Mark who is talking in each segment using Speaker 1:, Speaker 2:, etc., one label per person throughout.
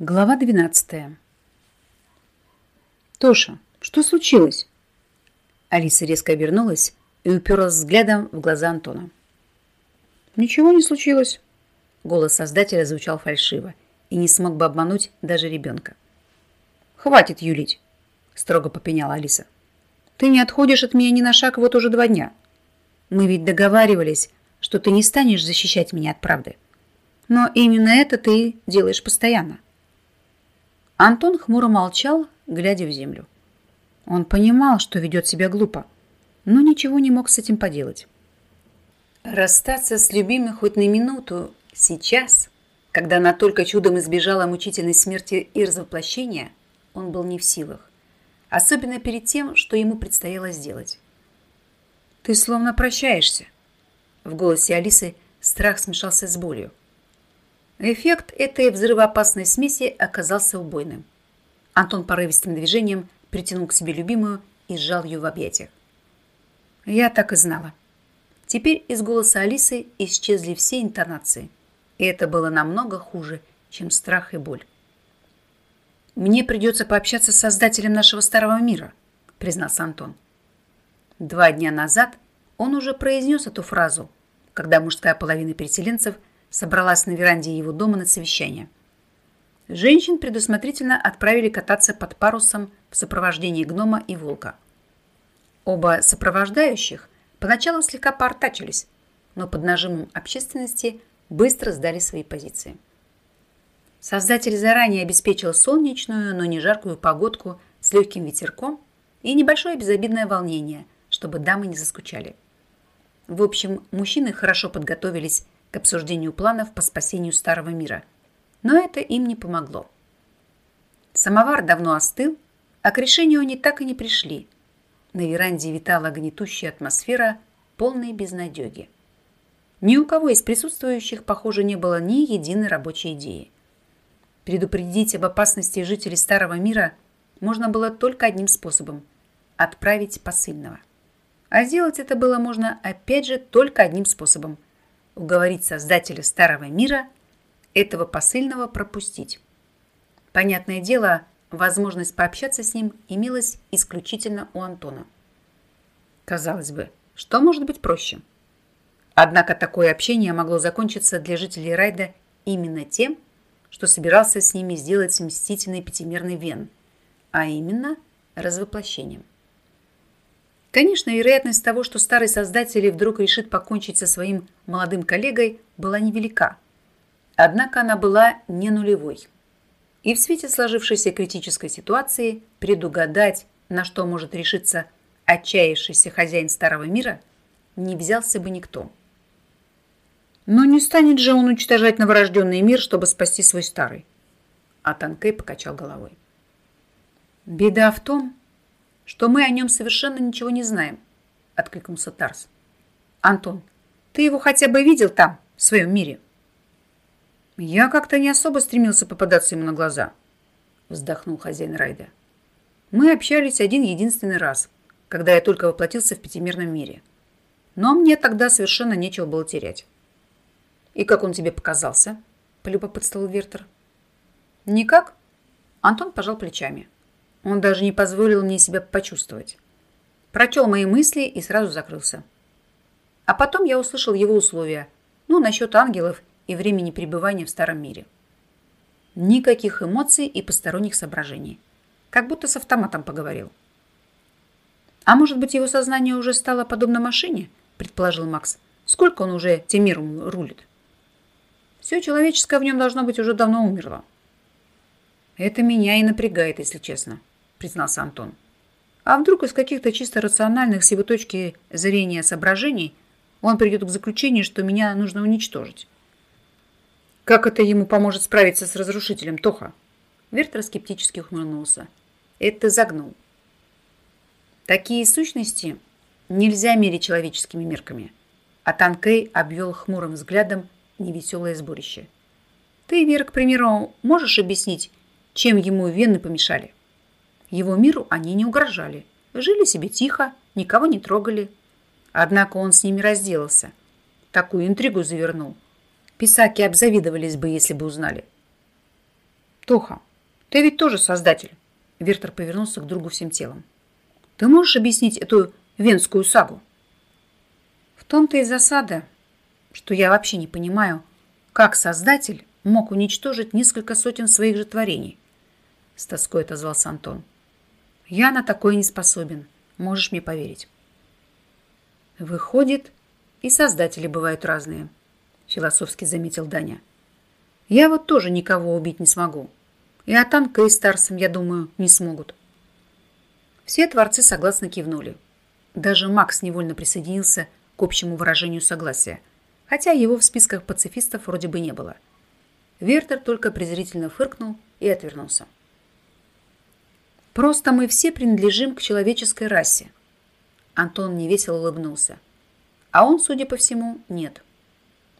Speaker 1: Глава 12. Тоша, что случилось? Алиса резко обернулась и уперлась взглядом в глаза Антона. Ничего не случилось. Голос создателя звучал фальшиво и не смог бы обмануть даже ребенка. Хватит юлить, строго попеняла Алиса. Ты не отходишь от меня ни на шаг вот уже два дня. Мы ведь договаривались, что ты не станешь защищать меня от правды. Но именно это ты делаешь постоянно. Антон хмуро молчал, глядя в землю. Он понимал, что ведет себя глупо, но ничего не мог с этим поделать. Расстаться с любимой хоть на минуту сейчас, когда она только чудом избежала мучительной смерти и развоплощения, он был не в силах. Особенно перед тем, что ему предстояло сделать. «Ты словно прощаешься». В голосе Алисы страх смешался с болью. Эффект этой взрывоопасной смеси оказался убойным. Антон порывистым движением притянул к себе любимую и сжал ее в объятиях. Я так и знала. Теперь из голоса Алисы исчезли все интонации. И это было намного хуже, чем страх и боль. «Мне придется пообщаться с создателем нашего старого мира», признался Антон. Два дня назад он уже произнес эту фразу, когда мужская половина переселенцев – собралась на веранде его дома на совещание. Женщин предусмотрительно отправили кататься под парусом в сопровождении гнома и волка. Оба сопровождающих поначалу слегка поортачились, но под нажимом общественности быстро сдали свои позиции. Создатель заранее обеспечил солнечную, но не жаркую погодку с легким ветерком и небольшое безобидное волнение, чтобы дамы не заскучали. В общем, мужчины хорошо подготовились к обсуждению планов по спасению Старого мира. Но это им не помогло. Самовар давно остыл, а к решению они так и не пришли. На веранде витала гнетущая атмосфера полной безнадеги. Ни у кого из присутствующих, похоже, не было ни единой рабочей идеи. Предупредить об опасности жителей Старого мира можно было только одним способом – отправить посыльного. А сделать это было можно, опять же, только одним способом – уговорить создателя Старого мира этого посыльного пропустить. Понятное дело, возможность пообщаться с ним имелась исключительно у Антона. Казалось бы, что может быть проще? Однако такое общение могло закончиться для жителей Райда именно тем, что собирался с ними сделать мстительный пятимерный вен, а именно развоплощением. Конечно, вероятность того, что старый создатель вдруг решит покончить со своим молодым коллегой, была невелика. Однако она была не нулевой. И в свете сложившейся критической ситуации предугадать, на что может решиться отчаявшийся хозяин старого мира, не взялся бы никто. Но не станет же он уничтожать новорожденный мир, чтобы спасти свой старый. А Танкей покачал головой. Беда в том, что мы о нем совершенно ничего не знаем», — откликнулся Тарс. «Антон, ты его хотя бы видел там, в своем мире?» «Я как-то не особо стремился попадаться ему на глаза», — вздохнул хозяин Райда. «Мы общались один единственный раз, когда я только воплотился в пятимерном мире. Но мне тогда совершенно нечего было терять». «И как он тебе показался?» — полюбопытствовал Вертер. «Никак». Антон пожал плечами. Он даже не позволил мне себя почувствовать. Прочел мои мысли и сразу закрылся. А потом я услышал его условия. Ну, насчет ангелов и времени пребывания в старом мире. Никаких эмоций и посторонних соображений. Как будто с автоматом поговорил. А может быть, его сознание уже стало подобно машине, предположил Макс. Сколько он уже тем миром рулит? Все человеческое в нем должно быть уже давно умерло. Это меня и напрягает, если честно признался Антон. А вдруг из каких-то чисто рациональных с его точки зрения соображений он придет к заключению, что меня нужно уничтожить? Как это ему поможет справиться с разрушителем Тоха? Вертер скептически ухмыльнулся. Это загнул. Такие сущности нельзя мерить человеческими мерками. А Танкей обвел хмурым взглядом невеселое сборище. Ты, Вера, к примеру, можешь объяснить, чем ему вены помешали? Его миру они не угрожали. Жили себе тихо, никого не трогали. Однако он с ними разделался. Такую интригу завернул. Писаки обзавидовались бы, если бы узнали. Тоха, ты ведь тоже создатель. Вертер повернулся к другу всем телом. Ты можешь объяснить эту венскую сагу? В том-то и засада, что я вообще не понимаю, как создатель мог уничтожить несколько сотен своих же творений. С тоской отозвался Антон. Я на такое не способен, можешь мне поверить. Выходит, и создатели бывают разные, философски заметил Даня. Я вот тоже никого убить не смогу. И Атанка и Старсом, я думаю, не смогут. Все творцы согласно кивнули. Даже Макс невольно присоединился к общему выражению согласия, хотя его в списках пацифистов вроде бы не было. Вертер только презрительно фыркнул и отвернулся. «Просто мы все принадлежим к человеческой расе». Антон невесело улыбнулся. А он, судя по всему, нет.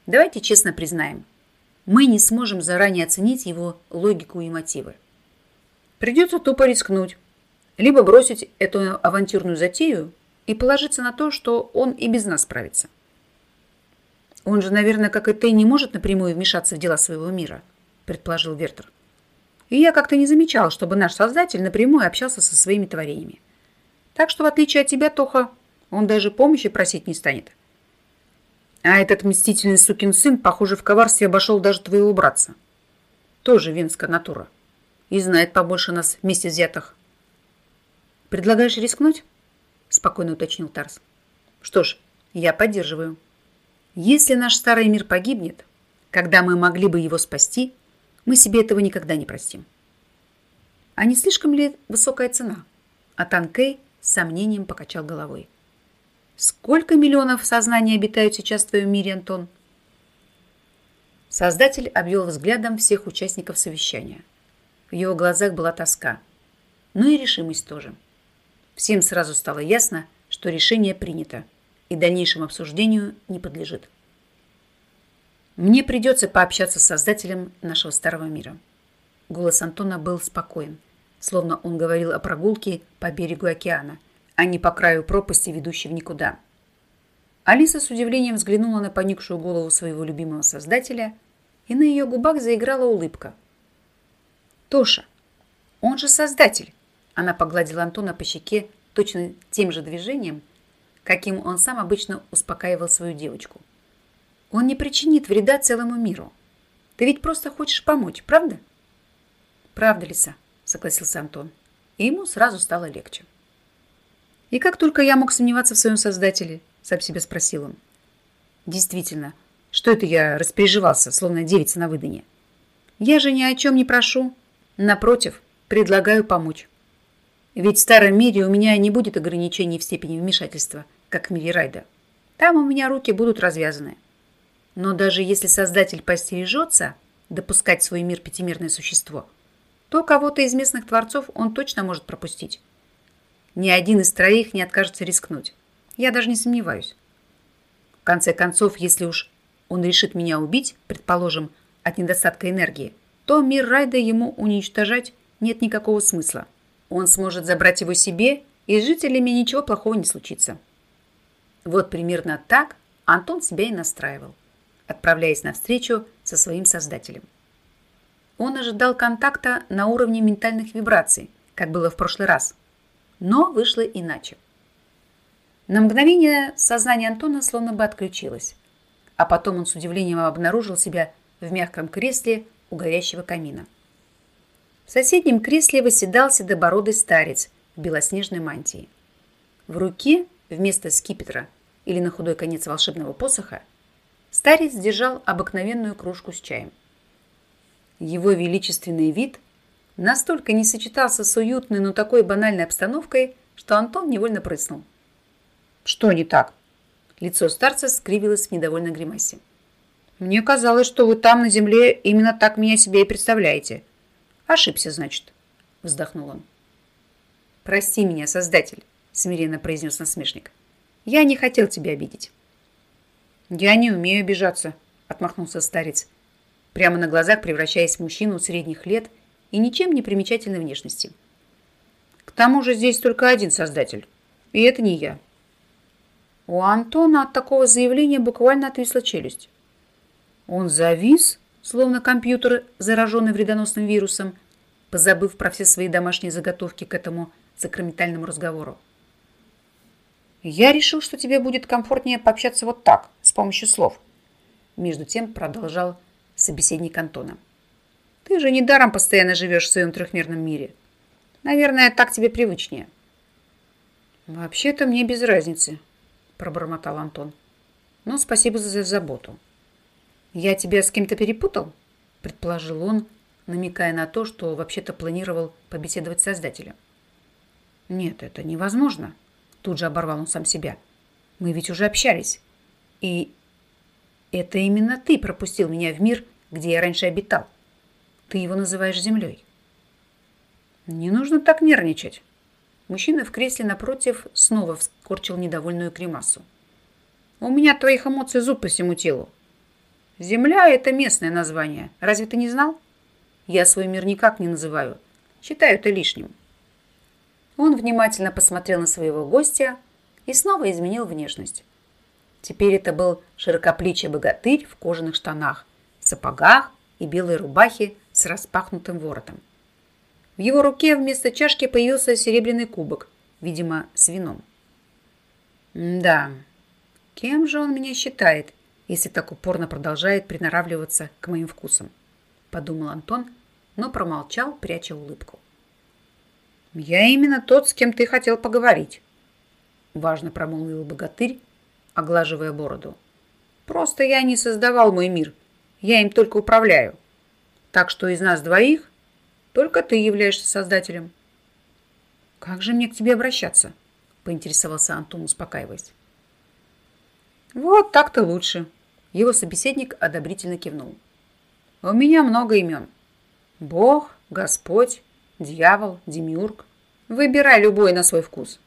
Speaker 1: Давайте честно признаем – мы не сможем заранее оценить его логику и мотивы. Придется тупо рискнуть, либо бросить эту авантюрную затею и положиться на то, что он и без нас справится. Он же, наверное, как и ты, не может напрямую вмешаться в дела своего мира, предположил Вертер. И я как-то не замечал, чтобы наш создатель напрямую общался со своими творениями. Так что, в отличие от тебя, Тоха, он даже помощи просить не станет. А этот мстительный сукин сын, похоже, в коварстве обошел даже твоего братца. Тоже венская натура. И знает побольше нас вместе взятых. Предлагаешь рискнуть? Спокойно уточнил Тарс. Что ж, я поддерживаю. Если наш старый мир погибнет, когда мы могли бы его спасти, мы себе этого никогда не простим. А не слишком ли высокая цена? А Танкей с сомнением покачал головой. Сколько миллионов сознаний обитают сейчас в твоем мире, Антон? Создатель обвел взглядом всех участников совещания. В его глазах была тоска, но и решимость тоже. Всем сразу стало ясно, что решение принято и дальнейшему обсуждению не подлежит. Мне придется пообщаться с создателем нашего старого мира. Голос Антона был спокоен, словно он говорил о прогулке по берегу океана – а не по краю пропасти, ведущей в никуда. Алиса с удивлением взглянула на поникшую голову своего любимого создателя, и на ее губах заиграла улыбка. «Тоша, он же создатель!» Она погладила Антона по щеке точно тем же движением, каким он сам обычно успокаивал свою девочку. «Он не причинит вреда целому миру. Ты ведь просто хочешь помочь, правда?» «Правда, Лиса», — согласился Антон. И ему сразу стало легче. И как только я мог сомневаться в своем создателе, сам себя спросил он. Действительно, что это я распереживался, словно девица на выданье? Я же ни о чем не прошу. Напротив, предлагаю помочь. Ведь в старом мире у меня не будет ограничений в степени вмешательства, как в мире Райда. Там у меня руки будут развязаны. Но даже если Создатель постережется допускать в свой мир пятимерное существо, то кого-то из местных творцов он точно может пропустить. Ни один из троих не откажется рискнуть. Я даже не сомневаюсь. В конце концов, если уж он решит меня убить, предположим, от недостатка энергии, то мир Райда ему уничтожать нет никакого смысла. Он сможет забрать его себе, и с жителями ничего плохого не случится. Вот примерно так Антон себя и настраивал, отправляясь навстречу со своим создателем. Он ожидал контакта на уровне ментальных вибраций, как было в прошлый раз – но вышло иначе. На мгновение сознание Антона словно бы отключилось, а потом он с удивлением обнаружил себя в мягком кресле у горящего камина. В соседнем кресле восседал седобородый старец в белоснежной мантии. В руке вместо скипетра или на худой конец волшебного посоха старец держал обыкновенную кружку с чаем. Его величественный вид настолько не сочетался с уютной, но такой банальной обстановкой, что Антон невольно прыснул. «Что не так?» Лицо старца скривилось в недовольной гримасе. «Мне казалось, что вы там, на земле, именно так меня себе и представляете». «Ошибся, значит», — вздохнул он. «Прости меня, Создатель», — смиренно произнес насмешник. «Я не хотел тебя обидеть». «Я не умею обижаться», — отмахнулся старец, прямо на глазах превращаясь в мужчину средних лет и ничем не примечательной внешности. К тому же здесь только один создатель, и это не я. У Антона от такого заявления буквально отвисла челюсть. Он завис, словно компьютер, зараженный вредоносным вирусом, позабыв про все свои домашние заготовки к этому сакраментальному разговору. «Я решил, что тебе будет комфортнее пообщаться вот так, с помощью слов», между тем продолжал собеседник Антона. «Ты же недаром постоянно живешь в своем трехмерном мире. Наверное, так тебе привычнее». «Вообще-то мне без разницы», пробормотал Антон. «Но спасибо за заботу». «Я тебя с кем-то перепутал?» предположил он, намекая на то, что вообще-то планировал побеседовать с создателем. «Нет, это невозможно», тут же оборвал он сам себя. «Мы ведь уже общались. И это именно ты пропустил меня в мир, где я раньше обитал. Ты его называешь землей». «Не нужно так нервничать». Мужчина в кресле напротив снова вскорчил недовольную кремасу. «У меня твоих эмоций зуб по всему телу. Земля – это местное название. Разве ты не знал? Я свой мир никак не называю. Считаю это лишним». Он внимательно посмотрел на своего гостя и снова изменил внешность. Теперь это был широкоплечий богатырь в кожаных штанах, сапогах и белой рубахе с распахнутым воротом. В его руке вместо чашки появился серебряный кубок, видимо, с вином. «Да, кем же он меня считает, если так упорно продолжает приноравливаться к моим вкусам?» – подумал Антон, но промолчал, пряча улыбку. «Я именно тот, с кем ты хотел поговорить», – важно промолвил богатырь, оглаживая бороду. «Просто я не создавал мой мир, я им только управляю. Так что из нас двоих только ты являешься создателем. Как же мне к тебе обращаться? Поинтересовался Антон, успокаиваясь. Вот так-то лучше. Его собеседник одобрительно кивнул. У меня много имен. Бог, Господь, дьявол, демиург. Выбирай любой на свой вкус.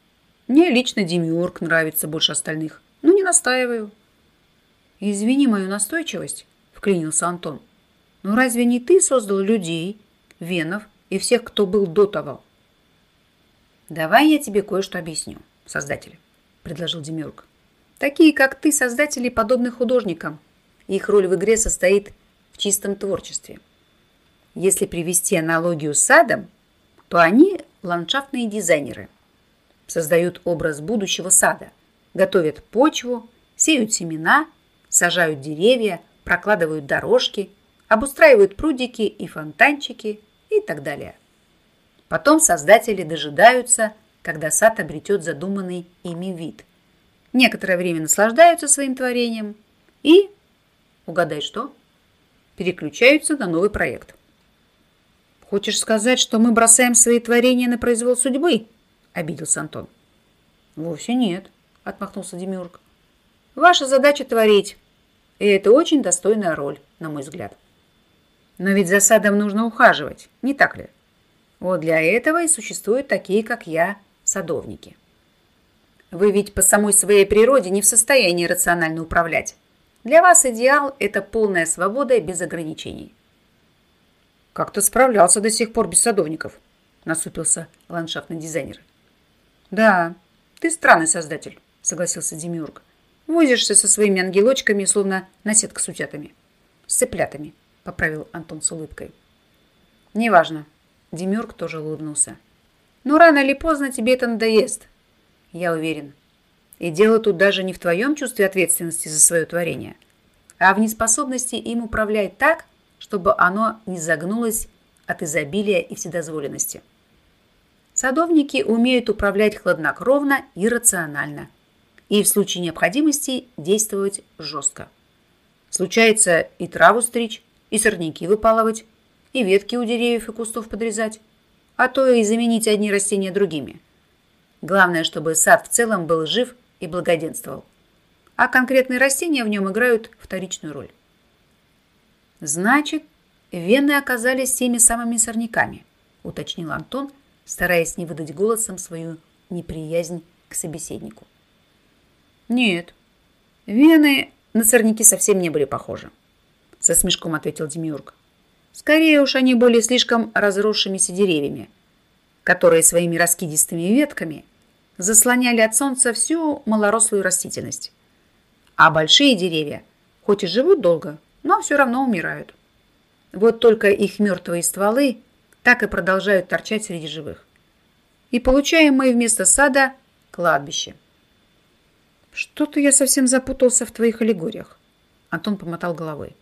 Speaker 1: Мне лично демиург нравится больше остальных. Ну, не настаиваю. Извини мою настойчивость, вклинился Антон. Но разве не ты создал людей, венов и всех, кто был до того. «Давай я тебе кое-что объясню, создатель», – предложил Демиург. «Такие, как ты, создатели, подобны художникам. Их роль в игре состоит в чистом творчестве. Если привести аналогию с садом, то они ландшафтные дизайнеры. Создают образ будущего сада, готовят почву, сеют семена, сажают деревья, прокладывают дорожки, обустраивают прудики и фонтанчики – и так далее. Потом создатели дожидаются, когда сад обретет задуманный ими вид. Некоторое время наслаждаются своим творением и, угадай что, переключаются на новый проект. «Хочешь сказать, что мы бросаем свои творения на произвол судьбы?» – обиделся Антон. «Вовсе нет», – отмахнулся Демиург. «Ваша задача творить, и это очень достойная роль, на мой взгляд». Но ведь за садом нужно ухаживать, не так ли? Вот для этого и существуют такие, как я, садовники. Вы ведь по самой своей природе не в состоянии рационально управлять. Для вас идеал – это полная свобода без ограничений. Как то справлялся до сих пор без садовников, насупился ландшафтный дизайнер. Да, ты странный создатель, согласился Демиург. Возишься со своими ангелочками, словно наседка с утятами, с цыплятами. – поправил Антон с улыбкой. «Неважно». Демюрк тоже улыбнулся. «Но рано или поздно тебе это надоест. Я уверен. И дело тут даже не в твоем чувстве ответственности за свое творение, а в неспособности им управлять так, чтобы оно не загнулось от изобилия и вседозволенности. Садовники умеют управлять хладнокровно и рационально, и в случае необходимости действовать жестко. Случается и траву стричь, и сорняки выпалывать, и ветки у деревьев и кустов подрезать, а то и заменить одни растения другими. Главное, чтобы сад в целом был жив и благоденствовал, а конкретные растения в нем играют вторичную роль. Значит, вены оказались теми самыми сорняками, уточнил Антон, стараясь не выдать голосом свою неприязнь к собеседнику. Нет, вены на сорняки совсем не были похожи со смешком ответил Демиург. Скорее уж они были слишком разросшимися деревьями, которые своими раскидистыми ветками заслоняли от солнца всю малорослую растительность. А большие деревья, хоть и живут долго, но все равно умирают. Вот только их мертвые стволы так и продолжают торчать среди живых. И получаем мы вместо сада кладбище. Что-то я совсем запутался в твоих аллегориях. Антон помотал головой.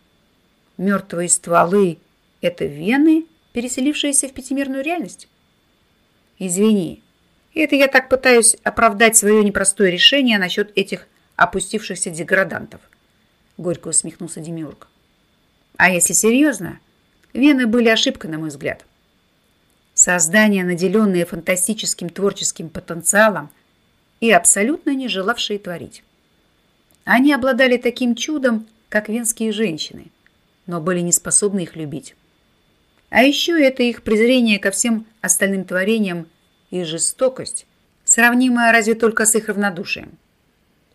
Speaker 1: Мертвые стволы – это вены, переселившиеся в пятимерную реальность? Извини, это я так пытаюсь оправдать свое непростое решение насчет этих опустившихся деградантов. Горько усмехнулся Демиург. А если серьезно, вены были ошибкой, на мой взгляд. Создания, наделенные фантастическим творческим потенциалом и абсолютно не желавшие творить. Они обладали таким чудом, как венские женщины, но были не способны их любить. А еще это их презрение ко всем остальным творениям и жестокость, сравнимая разве только с их равнодушием.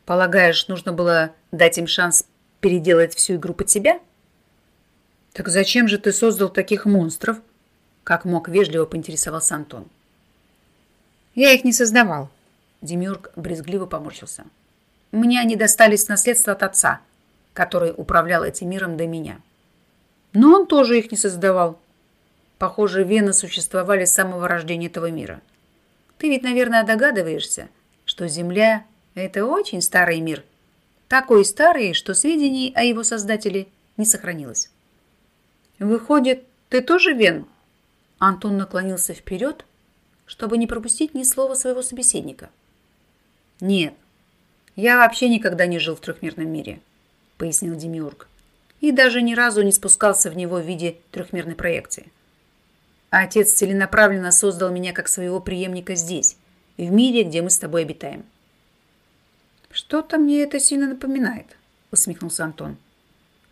Speaker 1: Полагаешь, нужно было дать им шанс переделать всю игру под себя? Так зачем же ты создал таких монстров? Как мог вежливо поинтересовался Антон. Я их не создавал. Демиург брезгливо поморщился. Мне они достались в наследство от отца, который управлял этим миром до меня. Но он тоже их не создавал. Похоже, вены существовали с самого рождения этого мира. Ты ведь, наверное, догадываешься, что Земля – это очень старый мир. Такой старый, что сведений о его создателе не сохранилось. Выходит, ты тоже вен? Антон наклонился вперед, чтобы не пропустить ни слова своего собеседника. Нет, я вообще никогда не жил в трехмерном мире, пояснил Демиург. И даже ни разу не спускался в него в виде трехмерной проекции. Отец целенаправленно создал меня как своего преемника здесь, в мире, где мы с тобой обитаем. Что-то мне это сильно напоминает, усмехнулся Антон.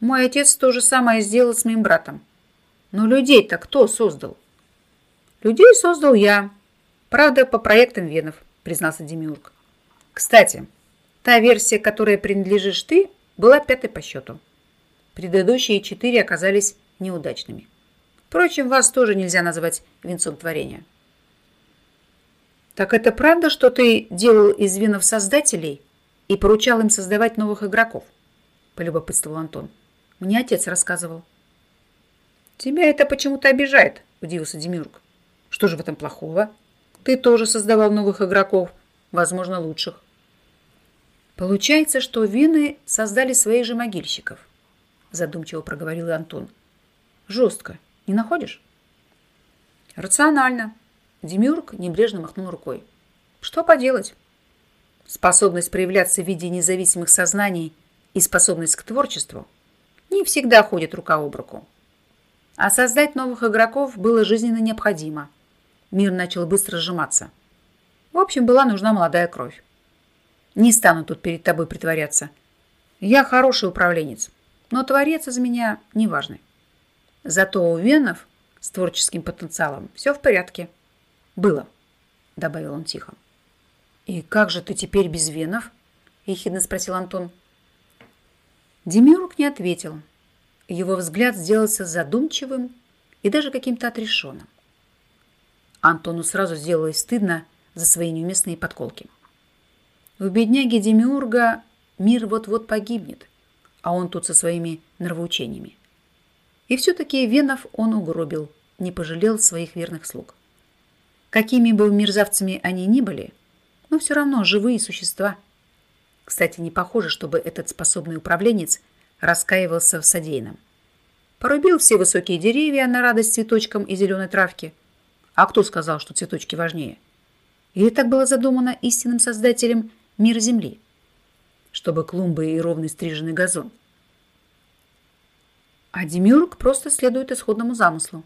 Speaker 1: Мой отец то же самое сделал с моим братом. Но людей-то кто создал? Людей создал я. Правда, по проектам Венов, признался Демиург. Кстати, та версия, которой принадлежишь ты, была пятой по счету. Предыдущие четыре оказались неудачными. Впрочем, вас тоже нельзя назвать венцом творения. Так это правда, что ты делал из винов создателей и поручал им создавать новых игроков? Полюбопытствовал Антон. Мне отец рассказывал. Тебя это почему-то обижает, удивился Демюрк. Что же в этом плохого? Ты тоже создавал новых игроков, возможно, лучших. Получается, что вины создали своих же могильщиков, задумчиво проговорил Антон. Жестко. Не находишь? Рационально. Демиург небрежно махнул рукой. Что поделать? Способность проявляться в виде независимых сознаний и способность к творчеству не всегда ходят рука об руку. А создать новых игроков было жизненно необходимо. Мир начал быстро сжиматься. В общем, была нужна молодая кровь. Не стану тут перед тобой притворяться. Я хороший управленец, но творец из меня неважный. Зато у венов с творческим потенциалом все в порядке. Было, добавил он тихо. И как же ты теперь без венов? Ехидно спросил Антон. Демиург не ответил. Его взгляд сделался задумчивым и даже каким-то отрешенным. Антону сразу сделалось стыдно за свои неуместные подколки. У бедняги Демиурга мир вот-вот погибнет, а он тут со своими нравоучениями. И все-таки Венов он угробил, не пожалел своих верных слуг. Какими бы мерзавцами они ни были, но все равно живые существа. Кстати, не похоже, чтобы этот способный управленец раскаивался в содеянном. Порубил все высокие деревья на радость цветочкам и зеленой травке. А кто сказал, что цветочки важнее? Или так было задумано истинным создателем мира Земли? Чтобы клумбы и ровный стриженный газон – а Демиург просто следует исходному замыслу.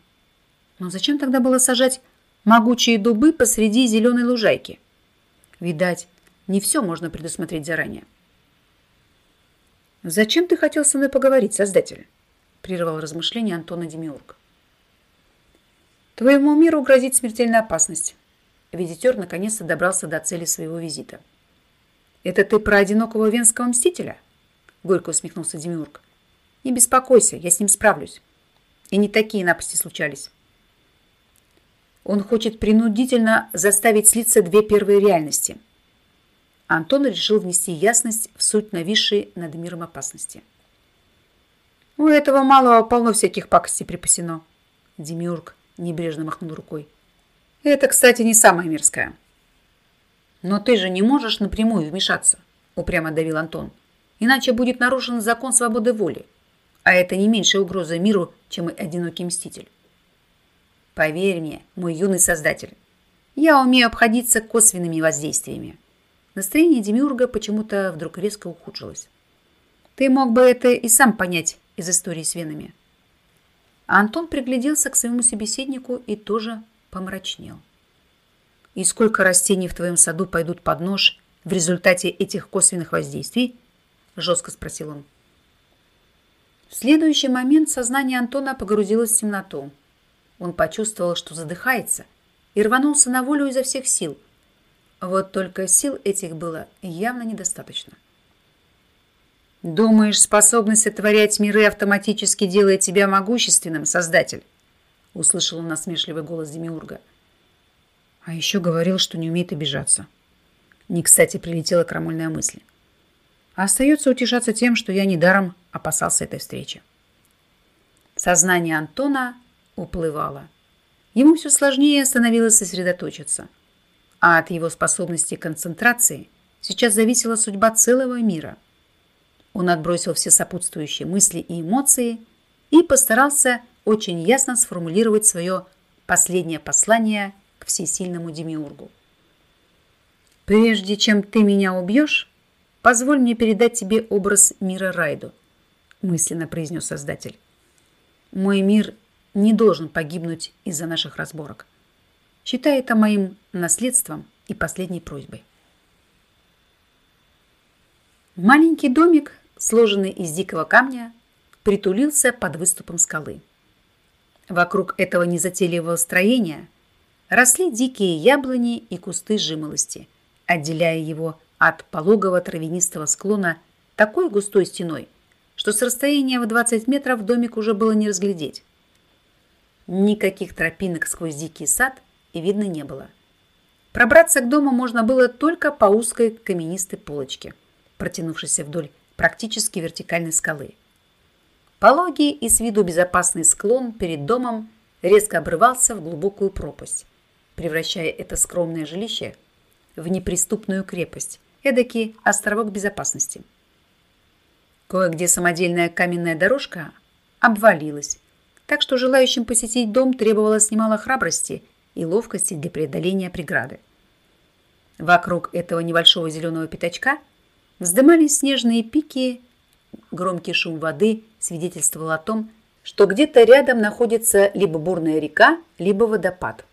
Speaker 1: Но зачем тогда было сажать могучие дубы посреди зеленой лужайки? Видать, не все можно предусмотреть заранее. «Зачем ты хотел со мной поговорить, Создатель?» – прервал размышления Антона Демиург. «Твоему миру грозит смертельная опасность». Визитер наконец-то добрался до цели своего визита. «Это ты про одинокого венского мстителя?» – горько усмехнулся Демиург. Не беспокойся, я с ним справлюсь. И не такие напасти случались. Он хочет принудительно заставить слиться две первые реальности. Антон решил внести ясность в суть нависшей над миром опасности. У этого малого полно всяких пакостей припасено. Демиург небрежно махнул рукой. Это, кстати, не самое мерзкое. Но ты же не можешь напрямую вмешаться, упрямо давил Антон. Иначе будет нарушен закон свободы воли. А это не меньшая угроза миру, чем и одинокий мститель. Поверь мне, мой юный создатель, я умею обходиться косвенными воздействиями. Настроение Демиурга почему-то вдруг резко ухудшилось. Ты мог бы это и сам понять из истории с венами. А Антон пригляделся к своему собеседнику и тоже помрачнел. И сколько растений в твоем саду пойдут под нож в результате этих косвенных воздействий? Жестко спросил он. В следующий момент сознание Антона погрузилось в темноту. Он почувствовал, что задыхается, и рванулся на волю изо всех сил. Вот только сил этих было явно недостаточно. «Думаешь, способность сотворять миры автоматически делает тебя могущественным, Создатель?» Услышал он насмешливый голос Демиурга. А еще говорил, что не умеет обижаться. Не кстати прилетела крамольная мысль. А остается утешаться тем, что я недаром опасался этой встречи. Сознание Антона уплывала. Ему все сложнее становилось сосредоточиться. А от его способности к концентрации сейчас зависела судьба целого мира. Он отбросил все сопутствующие мысли и эмоции и постарался очень ясно сформулировать свое последнее послание к всесильному Демиургу. «Прежде чем ты меня убьешь, позволь мне передать тебе образ мира Райду», мысленно произнес Создатель. «Мой мир не должен погибнуть из-за наших разборок. Считай это моим наследством и последней просьбой. Маленький домик, сложенный из дикого камня, притулился под выступом скалы. Вокруг этого незатейливого строения росли дикие яблони и кусты жимолости, отделяя его от пологого травянистого склона такой густой стеной, что с расстояния в 20 метров домик уже было не разглядеть. Никаких тропинок сквозь дикий сад и видно не было. Пробраться к дому можно было только по узкой каменистой полочке, протянувшейся вдоль практически вертикальной скалы. Пологий и с виду безопасный склон перед домом резко обрывался в глубокую пропасть, превращая это скромное жилище в неприступную крепость, эдакий островок безопасности. Кое-где самодельная каменная дорожка обвалилась, так что желающим посетить дом требовалось немало храбрости и ловкости для преодоления преграды. Вокруг этого небольшого зеленого пятачка вздымались снежные пики, громкий шум воды свидетельствовал о том, что где-то рядом находится либо бурная река, либо водопад.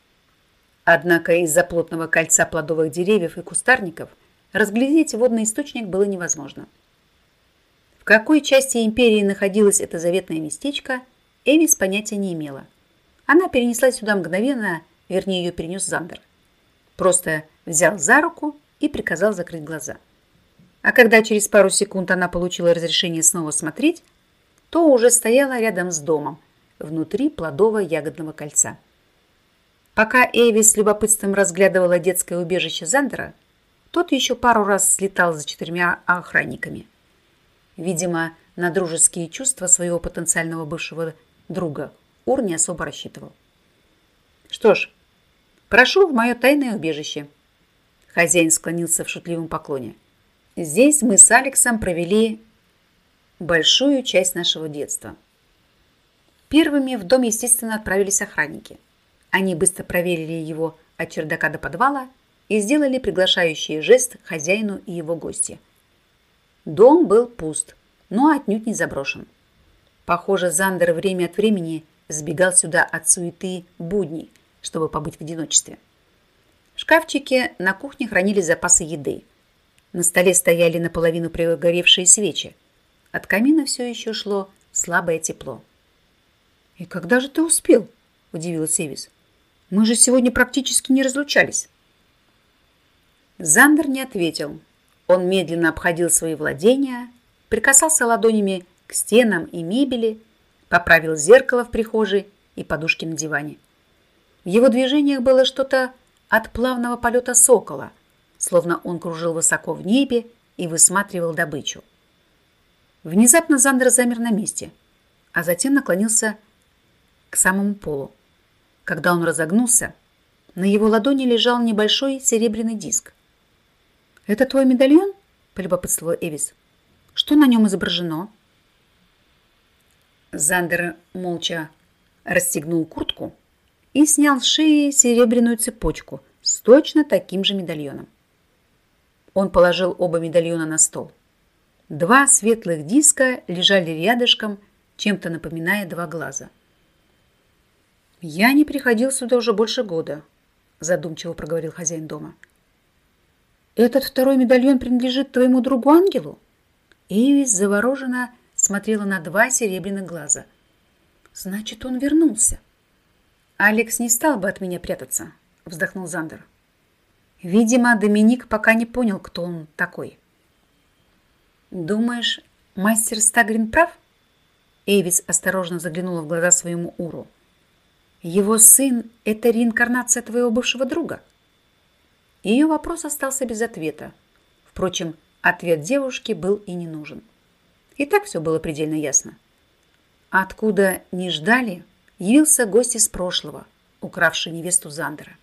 Speaker 1: Однако из-за плотного кольца плодовых деревьев и кустарников разглядеть водный источник было невозможно. В какой части империи находилось это заветное местечко – Эвис понятия не имела. Она перенеслась сюда мгновенно, вернее, ее перенес Зандер. Просто взял за руку и приказал закрыть глаза. А когда через пару секунд она получила разрешение снова смотреть, то уже стояла рядом с домом, внутри плодово-ягодного кольца. Пока Эви с любопытством разглядывала детское убежище Зандера, тот еще пару раз слетал за четырьмя охранниками. Видимо, на дружеские чувства своего потенциального бывшего друга Ур не особо рассчитывал. «Что ж, прошу в мое тайное убежище». Хозяин склонился в шутливом поклоне. «Здесь мы с Алексом провели большую часть нашего детства». Первыми в дом, естественно, отправились охранники. Они быстро проверили его от чердака до подвала и сделали приглашающий жест хозяину и его гости. Дом был пуст, но отнюдь не заброшен. Похоже, Зандер время от времени сбегал сюда от суеты будней, чтобы побыть в одиночестве. В шкафчике на кухне хранились запасы еды. На столе стояли наполовину пригоревшие свечи. От камина все еще шло слабое тепло. «И когда же ты успел?» – удивилась Эвис. «Мы же сегодня практически не разлучались». Зандер не ответил. Он медленно обходил свои владения, прикасался ладонями к стенам и мебели, поправил зеркало в прихожей и подушки на диване. В его движениях было что-то от плавного полета сокола, словно он кружил высоко в небе и высматривал добычу. Внезапно Зандер замер на месте. а затем наклонился к самому полу. Когда он разогнулся, на его ладони лежал небольшой серебряный диск. «Это твой медальон?» – полюбопытствовала Эвис. «Что на нем изображено?» Зандер молча расстегнул куртку и снял с шеи серебряную цепочку с точно таким же медальоном. Он положил оба медальона на стол. Два светлых диска лежали рядышком, чем-то напоминая два глаза. «Я не приходил сюда уже больше года», – задумчиво проговорил хозяин дома. «Этот второй медальон принадлежит твоему другу Ангелу?» Эвис завороженно смотрела на два серебряных глаза. «Значит, он вернулся». «Алекс не стал бы от меня прятаться», – вздохнул Зандер. Видимо, Доминик пока не понял, кто он такой. «Думаешь, мастер Стагрин прав?» Эвис осторожно заглянула в глаза своему Уру. «Его сын – это реинкарнация твоего бывшего друга?» Ее вопрос остался без ответа. Впрочем, ответ девушки был и не нужен. И так все было предельно ясно. Откуда не ждали, явился гость из прошлого, укравший невесту Зандера.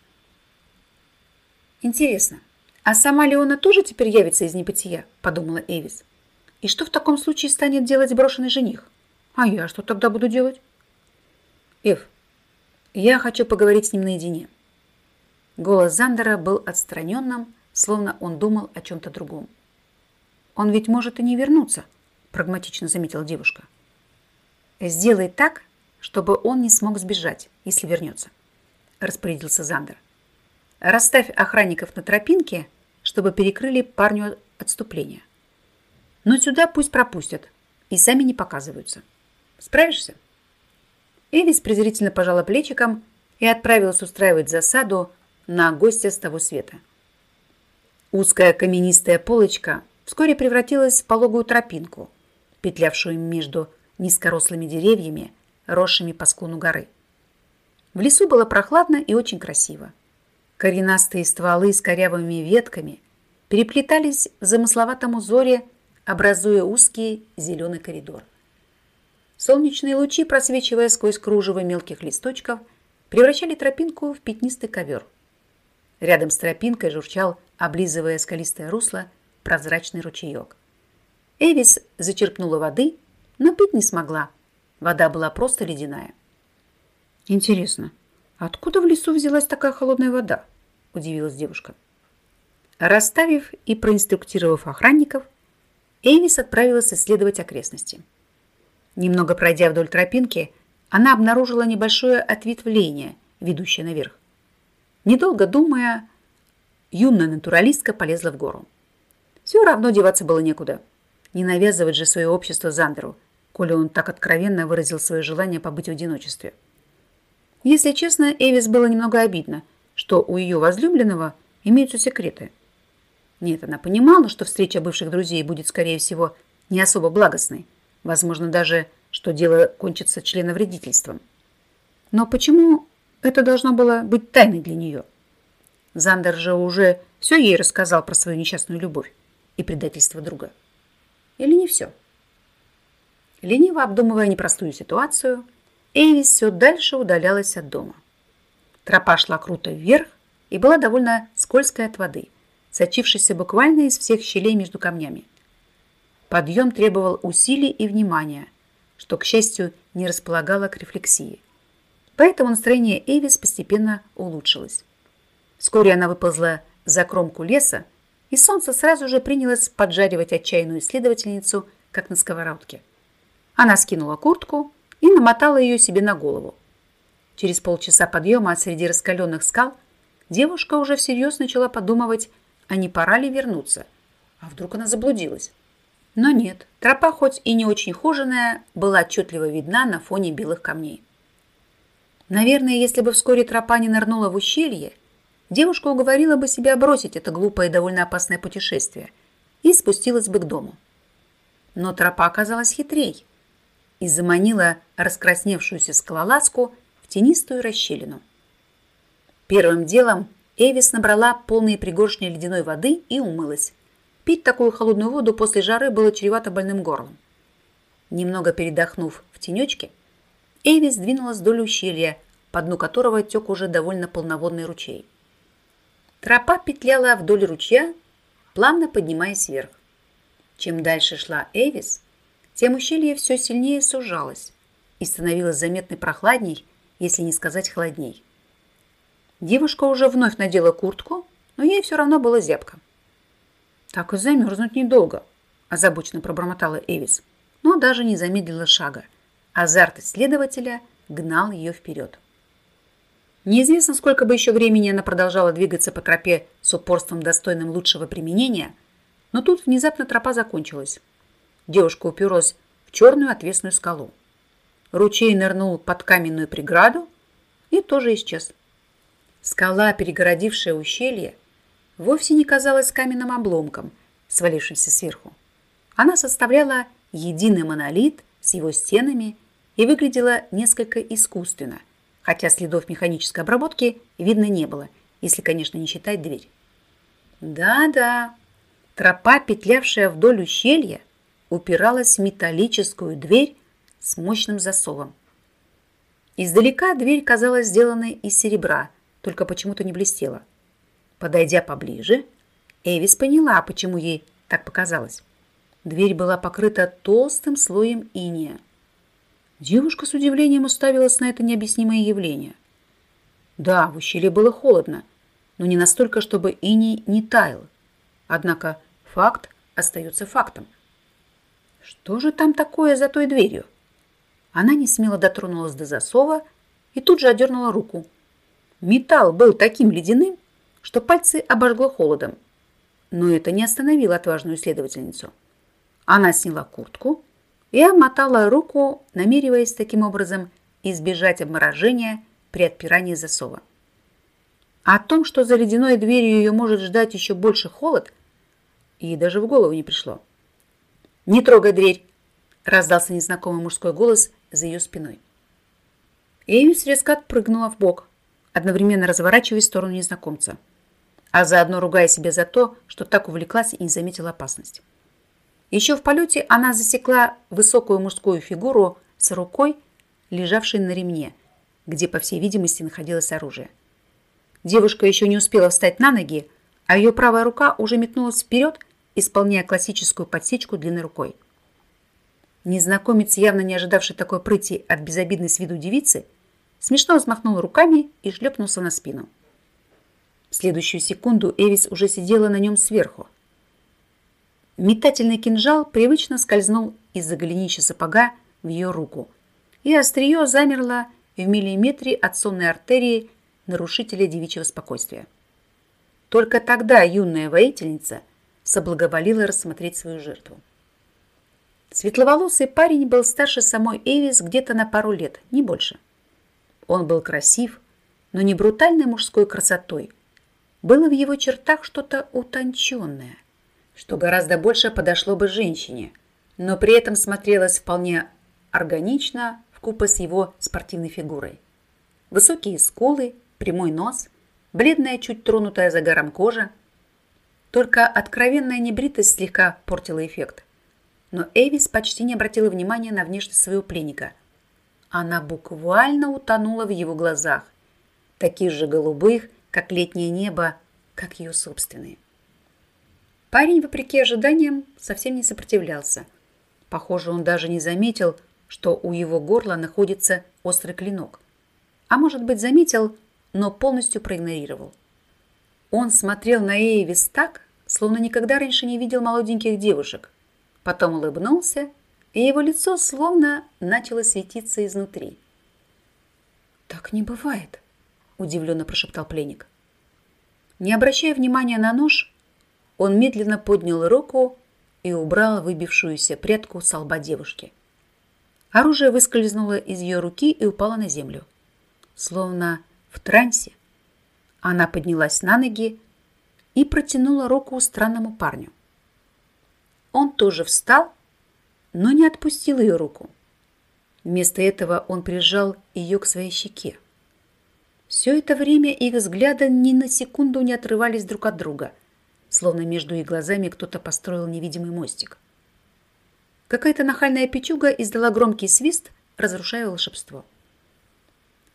Speaker 1: «Интересно, а сама Леона тоже теперь явится из небытия?» – подумала Эвис. «И что в таком случае станет делать брошенный жених? А я что тогда буду делать?» «Эв, я хочу поговорить с ним наедине». Голос Зандера был отстраненным, словно он думал о чем-то другом. «Он ведь может и не вернуться», – прагматично заметила девушка. «Сделай так, чтобы он не смог сбежать, если вернется», – распорядился Зандер. Расставь охранников на тропинке, чтобы перекрыли парню отступление. Но сюда пусть пропустят и сами не показываются. Справишься? Элис презрительно пожала плечиком и отправилась устраивать засаду на гостя с того света. Узкая каменистая полочка вскоре превратилась в пологую тропинку, петлявшую между низкорослыми деревьями, росшими по склону горы. В лесу было прохладно и очень красиво. Коренастые стволы с корявыми ветками переплетались в замысловатом узоре, образуя узкий зеленый коридор. Солнечные лучи, просвечивая сквозь кружево мелких листочков, превращали тропинку в пятнистый ковер. Рядом с тропинкой журчал, облизывая скалистое русло, прозрачный ручеек. Эвис зачерпнула воды, но пить не смогла. Вода была просто ледяная. Интересно, откуда в лесу взялась такая холодная вода? – удивилась девушка. Расставив и проинструктировав охранников, Эвис отправилась исследовать окрестности. Немного пройдя вдоль тропинки, она обнаружила небольшое ответвление, ведущее наверх. Недолго думая, юная натуралистка полезла в гору. Все равно деваться было некуда. Не навязывать же свое общество Зандеру, коли он так откровенно выразил свое желание побыть в одиночестве. Если честно, Эвис было немного обидно, что у ее возлюбленного имеются секреты. Нет, она понимала, что встреча бывших друзей будет, скорее всего, не особо благостной. Возможно, даже, что дело кончится членовредительством. Но почему это должно было быть тайной для нее? Зандер же уже все ей рассказал про свою несчастную любовь и предательство друга. Или не все? Лениво обдумывая непростую ситуацию, Эйвис все дальше удалялась от дома. Тропа шла круто вверх и была довольно скользкой от воды, сочившейся буквально из всех щелей между камнями. Подъем требовал усилий и внимания, что, к счастью, не располагало к рефлексии. Поэтому настроение Эвис постепенно улучшилось. Вскоре она выползла за кромку леса, и солнце сразу же принялось поджаривать отчаянную исследовательницу, как на сковородке. Она скинула куртку и намотала ее себе на голову. Через полчаса подъема среди раскаленных скал девушка уже всерьез начала подумывать, а не пора ли вернуться. А вдруг она заблудилась? Но нет, тропа хоть и не очень хоженая, была отчетливо видна на фоне белых камней. Наверное, если бы вскоре тропа не нырнула в ущелье, девушка уговорила бы себя бросить это глупое и довольно опасное путешествие и спустилась бы к дому. Но тропа оказалась хитрей и заманила раскрасневшуюся скалолазку тенистую расщелину. Первым делом Эвис набрала полные пригоршни ледяной воды и умылась. Пить такую холодную воду после жары было чревато больным горлом. Немного передохнув в тенечке, Эвис двинулась вдоль ущелья, по дну которого тек уже довольно полноводный ручей. Тропа петляла вдоль ручья, плавно поднимаясь вверх. Чем дальше шла Эвис, тем ущелье все сильнее сужалось и становилось заметно прохладней, если не сказать холодней. Девушка уже вновь надела куртку, но ей все равно было зябко. «Так и замерзнуть недолго», – озабоченно пробормотала Эвис, но даже не замедлила шага. Азарт исследователя гнал ее вперед. Неизвестно, сколько бы еще времени она продолжала двигаться по тропе с упорством, достойным лучшего применения, но тут внезапно тропа закончилась. Девушка уперлась в черную отвесную скалу. Ручей нырнул под каменную преграду и тоже исчез. Скала, перегородившая ущелье, вовсе не казалась каменным обломком, свалившимся сверху. Она составляла единый монолит с его стенами и выглядела несколько искусственно – хотя следов механической обработки видно не было, если, конечно, не считать дверь. Да-да, тропа, петлявшая вдоль ущелья, упиралась в металлическую дверь с мощным засовом. Издалека дверь казалась сделанной из серебра, только почему-то не блестела. Подойдя поближе, Эвис поняла, почему ей так показалось. Дверь была покрыта толстым слоем иния. Девушка с удивлением уставилась на это необъяснимое явление. Да, в ущелье было холодно, но не настолько, чтобы иней не таял. Однако факт остается фактом. Что же там такое за той дверью? Она не смело дотронулась до засова и тут же отдернула руку. Металл был таким ледяным, что пальцы обожгло холодом. Но это не остановило отважную исследовательницу. Она сняла куртку и обмотала руку, намереваясь таким образом избежать обморожения при отпирании засова. О том, что за ледяной дверью ее может ждать еще больше холод, ей даже в голову не пришло. «Не трогай дверь!» – раздался незнакомый мужской голос за ее спиной. Эйвис резко отпрыгнула в бок, одновременно разворачиваясь в сторону незнакомца, а заодно ругая себя за то, что так увлеклась и не заметила опасность. Еще в полете она засекла высокую мужскую фигуру с рукой, лежавшей на ремне, где, по всей видимости, находилось оружие. Девушка еще не успела встать на ноги, а ее правая рука уже метнулась вперед, исполняя классическую подсечку длинной рукой. Незнакомец, явно не ожидавший такой прыти от безобидной с виду девицы, смешно взмахнул руками и шлепнулся на спину. В следующую секунду Эвис уже сидела на нем сверху, Метательный кинжал привычно скользнул из-за голенища сапога в ее руку, и острие замерло в миллиметре от сонной артерии нарушителя девичьего спокойствия. Только тогда юная воительница соблаговолила рассмотреть свою жертву. Светловолосый парень был старше самой Эвис где-то на пару лет, не больше. Он был красив, но не брутальной мужской красотой. Было в его чертах что-то утонченное, что гораздо больше подошло бы женщине, но при этом смотрелось вполне органично в купе с его спортивной фигурой. Высокие скулы, прямой нос, бледная, чуть тронутая загаром кожа. Только откровенная небритость слегка портила эффект. Но Эвис почти не обратила внимания на внешность своего пленника. Она буквально утонула в его глазах, таких же голубых, как летнее небо, как ее собственные. Парень, вопреки ожиданиям, совсем не сопротивлялся. Похоже, он даже не заметил, что у его горла находится острый клинок. А может быть, заметил, но полностью проигнорировал. Он смотрел на Эйвис так, словно никогда раньше не видел молоденьких девушек. Потом улыбнулся, и его лицо словно начало светиться изнутри. «Так не бывает», – удивленно прошептал пленник. Не обращая внимания на нож, он медленно поднял руку и убрал выбившуюся прядку с лба девушки. Оружие выскользнуло из ее руки и упало на землю. Словно в трансе, она поднялась на ноги и протянула руку странному парню. Он тоже встал, но не отпустил ее руку. Вместо этого он прижал ее к своей щеке. Все это время их взгляды ни на секунду не отрывались друг от друга – словно между их глазами кто-то построил невидимый мостик. Какая-то нахальная печуга издала громкий свист разрушая волшебство.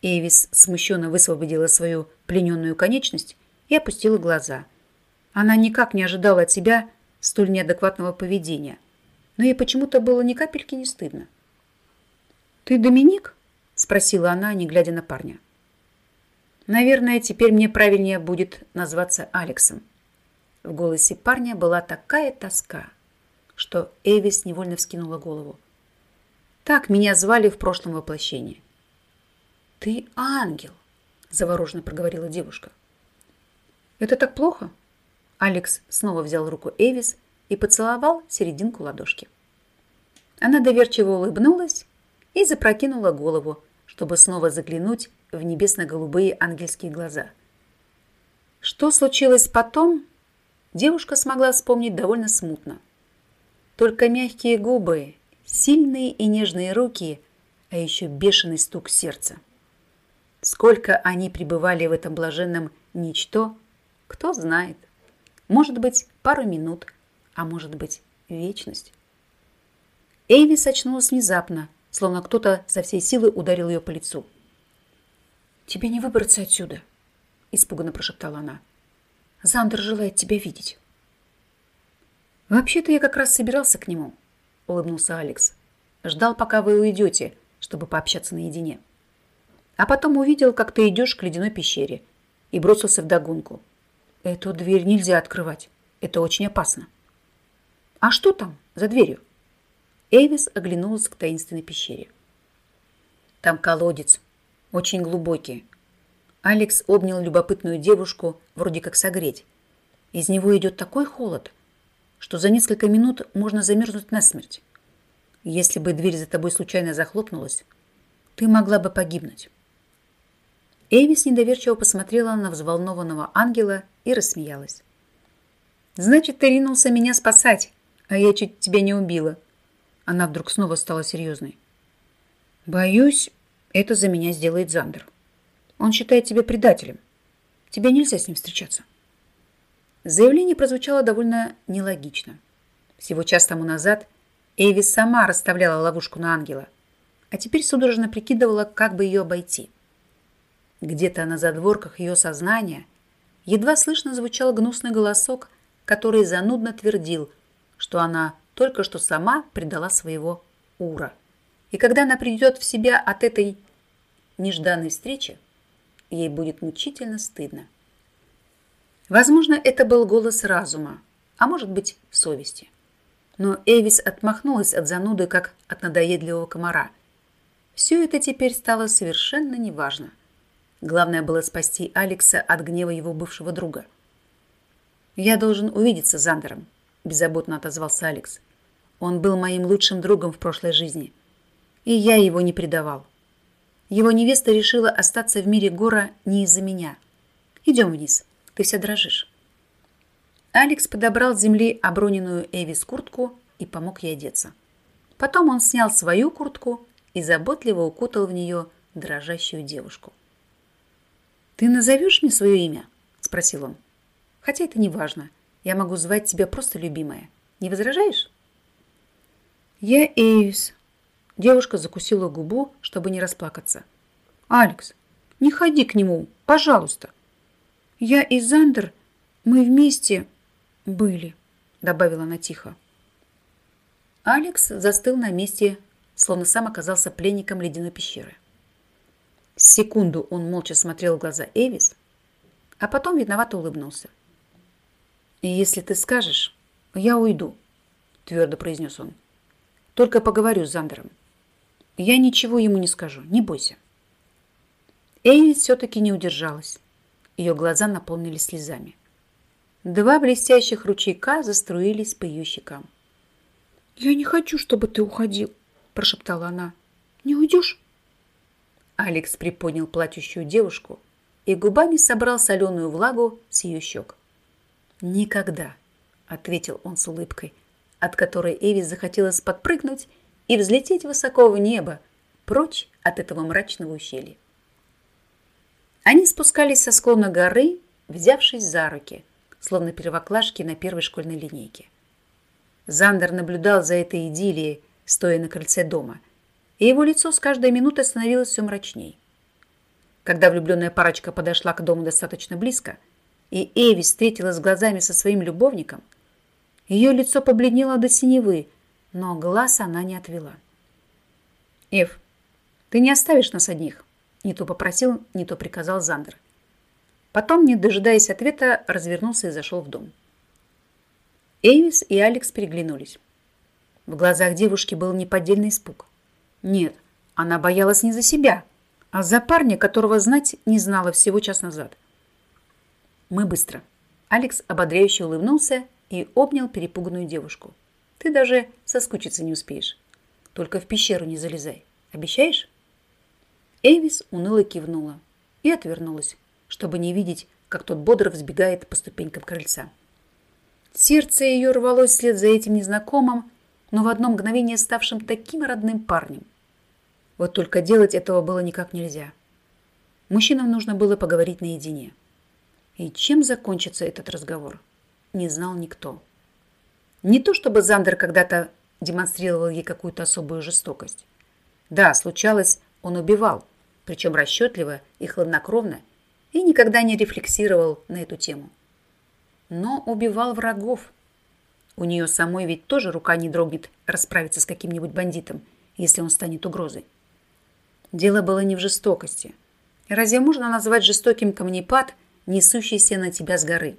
Speaker 1: Эвис смущенно высвободила свою плененную конечность и опустила глаза. Она никак не ожидала от себя столь неадекватного поведения, но ей почему-то было ни капельки не стыдно. «Ты Доминик?» – спросила она, не глядя на парня. «Наверное, теперь мне правильнее будет назваться Алексом». В голосе парня была такая тоска, что Эвис невольно вскинула голову. Так меня звали в прошлом воплощении. «Ты ангел!» – завороженно проговорила девушка. «Это так плохо?» Алекс снова взял руку Эвис и поцеловал серединку ладошки. Она доверчиво улыбнулась и запрокинула голову, чтобы снова заглянуть в небесно-голубые ангельские глаза. Что случилось потом, девушка смогла вспомнить довольно смутно. Только мягкие губы, сильные и нежные руки, а еще бешеный стук сердца. Сколько они пребывали в этом блаженном ничто, кто знает. Может быть, пару минут, а может быть, вечность. Эйвис очнулась внезапно, словно кто-то со всей силы ударил ее по лицу. «Тебе не выбраться отсюда», – испуганно прошептала она. «Зандер желает тебя видеть». «Вообще-то я как раз собирался к нему», – улыбнулся Алекс. «Ждал, пока вы уйдете, чтобы пообщаться наедине» а потом увидел, как ты идешь к ледяной пещере и бросился в догонку. Эту дверь нельзя открывать. Это очень опасно. А что там за дверью? Эвис оглянулась к таинственной пещере. Там колодец, очень глубокий. Алекс обнял любопытную девушку, вроде как согреть. Из него идет такой холод, что за несколько минут можно замерзнуть насмерть. Если бы дверь за тобой случайно захлопнулась, ты могла бы погибнуть. Эвис недоверчиво посмотрела на взволнованного ангела и рассмеялась. «Значит, ты ринулся меня спасать, а я чуть тебя не убила». Она вдруг снова стала серьезной. «Боюсь, это за меня сделает Зандер. Он считает тебя предателем. Тебе нельзя с ним встречаться». Заявление прозвучало довольно нелогично. Всего час тому назад Эвис сама расставляла ловушку на ангела, а теперь судорожно прикидывала, как бы ее обойти – где-то на задворках ее сознания едва слышно звучал гнусный голосок, который занудно твердил, что она только что сама предала своего Ура. И когда она придет в себя от этой нежданной встречи, ей будет мучительно стыдно. Возможно, это был голос разума, а может быть, совести. Но Эвис отмахнулась от зануды, как от надоедливого комара. Все это теперь стало совершенно неважно. Главное было спасти Алекса от гнева его бывшего друга. «Я должен увидеться с Зандером», – беззаботно отозвался Алекс. «Он был моим лучшим другом в прошлой жизни, и я его не предавал. Его невеста решила остаться в мире Гора не из-за меня. Идем вниз, ты вся дрожишь». Алекс подобрал с земли оброненную Эвис куртку и помог ей одеться. Потом он снял свою куртку и заботливо укутал в нее дрожащую девушку. «Ты назовешь мне свое имя?» – спросил он. «Хотя это не важно. Я могу звать тебя просто любимая. Не возражаешь?» «Я Эйвис». Девушка закусила губу, чтобы не расплакаться. «Алекс, не ходи к нему, пожалуйста». «Я и Зандер, мы вместе были», – добавила она тихо. Алекс застыл на месте, словно сам оказался пленником ледяной пещеры. Секунду он молча смотрел в глаза Эвис, а потом виновато улыбнулся. «И если ты скажешь, я уйду», – твердо произнес он. «Только поговорю с Зандером. Я ничего ему не скажу, не бойся». Эвис все-таки не удержалась. Ее глаза наполнились слезами. Два блестящих ручейка заструились по ее щекам. «Я не хочу, чтобы ты уходил», – прошептала она. «Не уйдешь?» Алекс приподнял плачущую девушку и губами собрал соленую влагу с ее щек. «Никогда», — ответил он с улыбкой, от которой Эвис захотелось подпрыгнуть и взлететь высоко в небо, прочь от этого мрачного ущелья. Они спускались со склона горы, взявшись за руки, словно первоклашки на первой школьной линейке. Зандер наблюдал за этой идиллией, стоя на крыльце дома, и его лицо с каждой минутой становилось все мрачней. Когда влюбленная парочка подошла к дому достаточно близко, и Эви встретилась глазами со своим любовником, ее лицо побледнело до синевы, но глаз она не отвела. «Эв, ты не оставишь нас одних?» Не то попросил, не то приказал Зандер. Потом, не дожидаясь ответа, развернулся и зашел в дом. Эйвис и Алекс переглянулись. В глазах девушки был неподдельный испуг. Нет, она боялась не за себя, а за парня, которого знать не знала всего час назад. «Мы быстро». Алекс ободряюще улыбнулся и обнял перепуганную девушку. «Ты даже соскучиться не успеешь. Только в пещеру не залезай. Обещаешь?» Эйвис уныло кивнула и отвернулась, чтобы не видеть, как тот бодро взбегает по ступенькам крыльца. Сердце ее рвалось вслед за этим незнакомым, но в одно мгновение ставшим таким родным парнем. Вот только делать этого было никак нельзя. Мужчинам нужно было поговорить наедине. И чем закончится этот разговор, не знал никто. Не то чтобы Зандер когда-то демонстрировал ей какую-то особую жестокость. Да, случалось, он убивал, причем расчетливо и хладнокровно, и никогда не рефлексировал на эту тему. Но убивал врагов. У нее самой ведь тоже рука не дрогнет расправиться с каким-нибудь бандитом, если он станет угрозой. Дело было не в жестокости. Разве можно назвать жестоким камнепад, несущийся на тебя с горы?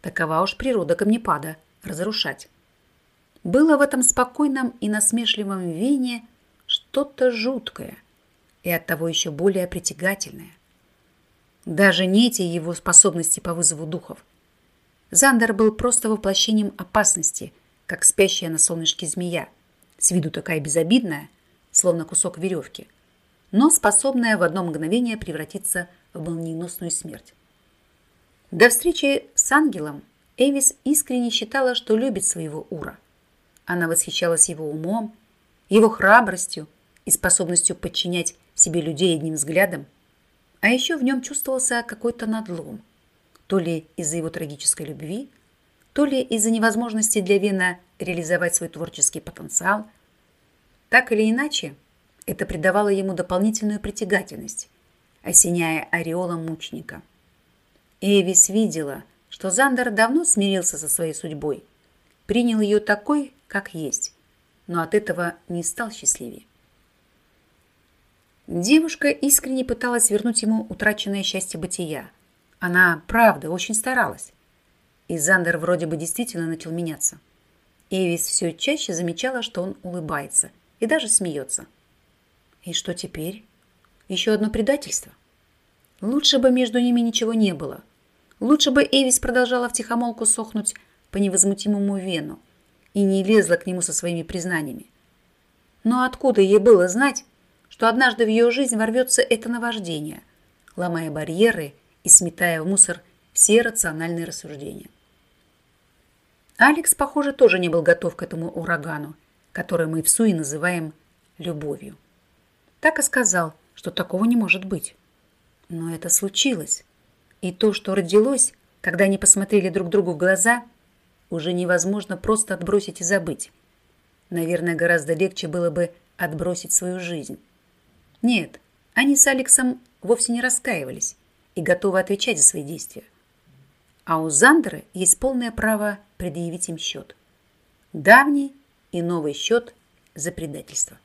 Speaker 1: Такова уж природа камнепада – разрушать. Было в этом спокойном и насмешливом вене что-то жуткое и оттого еще более притягательное. Даже не эти его способности по вызову духов. Зандер был просто воплощением опасности, как спящая на солнышке змея, с виду такая безобидная, словно кусок веревки, но способная в одно мгновение превратиться в молниеносную смерть. До встречи с ангелом Эвис искренне считала, что любит своего Ура. Она восхищалась его умом, его храбростью и способностью подчинять себе людей одним взглядом. А еще в нем чувствовался какой-то надлом. То ли из-за его трагической любви, то ли из-за невозможности для Вена реализовать свой творческий потенциал. Так или иначе, это придавало ему дополнительную притягательность, осеняя ореолом мученика. Эвис видела – что Зандер давно смирился со своей судьбой, принял ее такой, как есть, но от этого не стал счастливее. Девушка искренне пыталась вернуть ему утраченное счастье бытия. Она, правда, очень старалась. И Зандер вроде бы действительно начал меняться. Эвис все чаще замечала, что он улыбается и даже смеется. И что теперь? Еще одно предательство? Лучше бы между ними ничего не было – Лучше бы Эвис продолжала втихомолку сохнуть по невозмутимому вену и не лезла к нему со своими признаниями. Но откуда ей было знать, что однажды в ее жизнь ворвется это наваждение, ломая барьеры и сметая в мусор все рациональные рассуждения? Алекс, похоже, тоже не был готов к этому урагану, который мы в Суе называем любовью. Так и сказал, что такого не может быть. Но это случилось. И то, что родилось, когда они посмотрели друг другу в глаза, уже невозможно просто отбросить и забыть. Наверное, гораздо легче было бы отбросить свою жизнь. Нет, они с Алексом вовсе не раскаивались и готовы отвечать за свои действия. А у Зандера есть полное право предъявить им счет. Давний и новый счет за предательство.